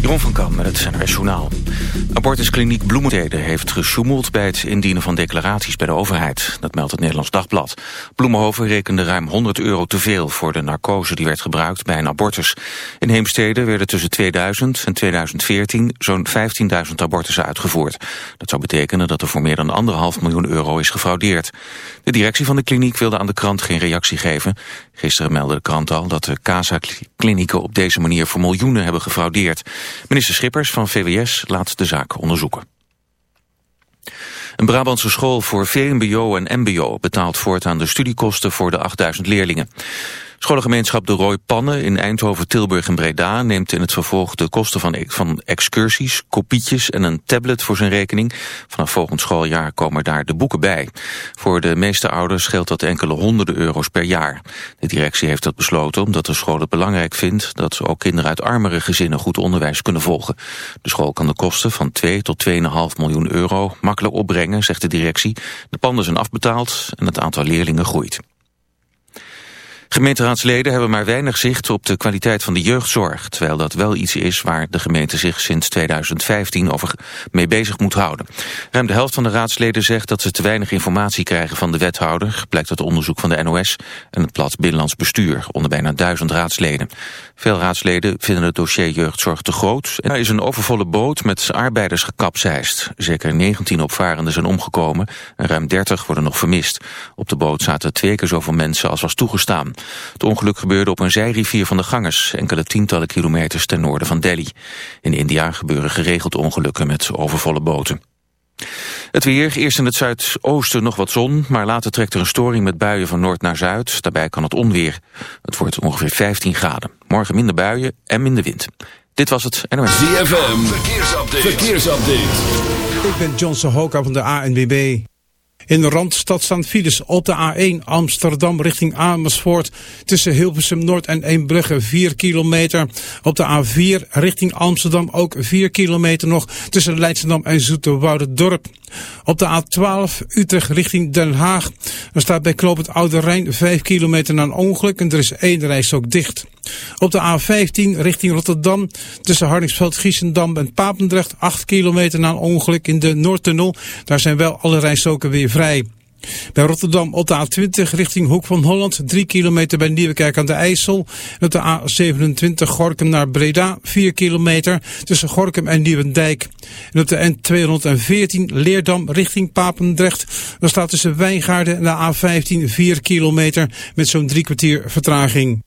Jeroen van Kam met het NRS. Abortuskliniek Bloemenstede heeft gesjoemeld bij het indienen van declaraties bij de overheid. Dat meldt het Nederlands Dagblad. Bloemenhoven rekende ruim 100 euro te veel voor de narcose die werd gebruikt bij een abortus. In Heemstede werden tussen 2000 en 2014 zo'n 15.000 abortussen uitgevoerd. Dat zou betekenen dat er voor meer dan anderhalf miljoen euro is gefraudeerd. De directie van de kliniek wilde aan de krant geen reactie geven. Gisteren meldde de krant al dat de CASA-klinieken op deze manier voor miljoenen hebben gefraudeerd. Minister Schippers van VWS laat de zaak onderzoeken. Een Brabantse school voor VMBO en MBO betaalt voortaan de studiekosten voor de 8000 leerlingen. Scholengemeenschap De Rooi Pannen in Eindhoven, Tilburg en Breda neemt in het vervolg de kosten van, van excursies, kopietjes en een tablet voor zijn rekening. Vanaf volgend schooljaar komen daar de boeken bij. Voor de meeste ouders geldt dat enkele honderden euro's per jaar. De directie heeft dat besloten omdat de school het belangrijk vindt dat ook kinderen uit armere gezinnen goed onderwijs kunnen volgen. De school kan de kosten van 2 tot 2,5 miljoen euro makkelijk opbrengen, zegt de directie. De panden zijn afbetaald en het aantal leerlingen groeit. Gemeenteraadsleden hebben maar weinig zicht op de kwaliteit van de jeugdzorg, terwijl dat wel iets is waar de gemeente zich sinds 2015 over mee bezig moet houden. Ruim de helft van de raadsleden zegt dat ze te weinig informatie krijgen van de wethouder, blijkt uit onderzoek van de NOS en het Plat Binnenlands Bestuur, onder bijna duizend raadsleden. Veel raadsleden vinden het dossier jeugdzorg te groot. En er is een overvolle boot met arbeiders gekapseist. Zeker 19 opvarenden zijn omgekomen en ruim 30 worden nog vermist. Op de boot zaten twee keer zoveel mensen als was toegestaan. Het ongeluk gebeurde op een zijrivier van de Ganges, enkele tientallen kilometers ten noorden van Delhi. In India gebeuren geregeld ongelukken met overvolle boten. Het weer, eerst in het zuidoosten nog wat zon, maar later trekt er een storing met buien van noord naar zuid. Daarbij kan het onweer. Het wordt ongeveer 15 graden. Morgen minder buien en minder wind. Dit was het NOS. ZFM, verkeersupdate. verkeersupdate. Ik ben John Sohoka van de ANWB. In de Randstad staan files op de A1 Amsterdam richting Amersfoort. Tussen Hilversum Noord en Eembrugge 4 kilometer. Op de A4 richting Amsterdam ook 4 kilometer nog. Tussen Leidschendam en Dorp. Op de A12 Utrecht richting Den Haag. Er staat bij Knoop het Oude Rijn 5 kilometer na een ongeluk en er is één reis ook dicht. Op de A15 richting Rotterdam tussen Hardingsveld, Giesendam en Papendrecht 8 kilometer na een ongeluk in de Noordtunnel. Daar zijn wel alle rijstroken weer vrij. Bij Rotterdam op de A20 richting Hoek van Holland, 3 kilometer bij Nieuwekerk aan de IJssel. Op de A27 Gorkum naar Breda, 4 kilometer tussen Gorkum en Nieuwendijk. En op de N214 Leerdam richting Papendrecht. Dan staat tussen Wijngaarden en de A15 4 kilometer met zo'n drie kwartier vertraging.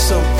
so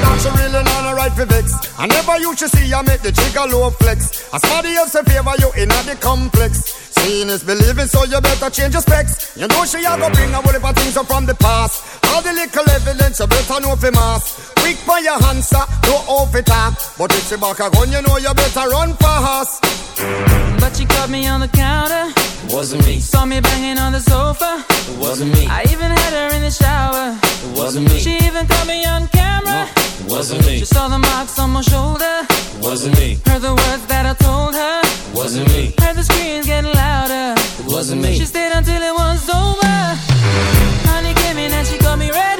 that she really not a right for vex. I never you should see I make the trigger low flex. As somebody else in favor you in the complex. Seeing is believing, so you better change your specs. You know she a go bring a whole heap of things up from the past. All the little evidence you better know for mass. Quick by your answer, no off it up. But if she back a gun, you know you better run fast. But she caught me on the counter. It wasn't me. Saw me banging on the sofa. It wasn't me. I even had her in the shower. It wasn't me. She even caught me on camera. It wasn't me. She saw the marks on my shoulder. It wasn't me. Heard the words that I told her. It wasn't me. Heard the screams getting louder. It wasn't me. She stayed until it was over. Honey came in and she got me red-handed,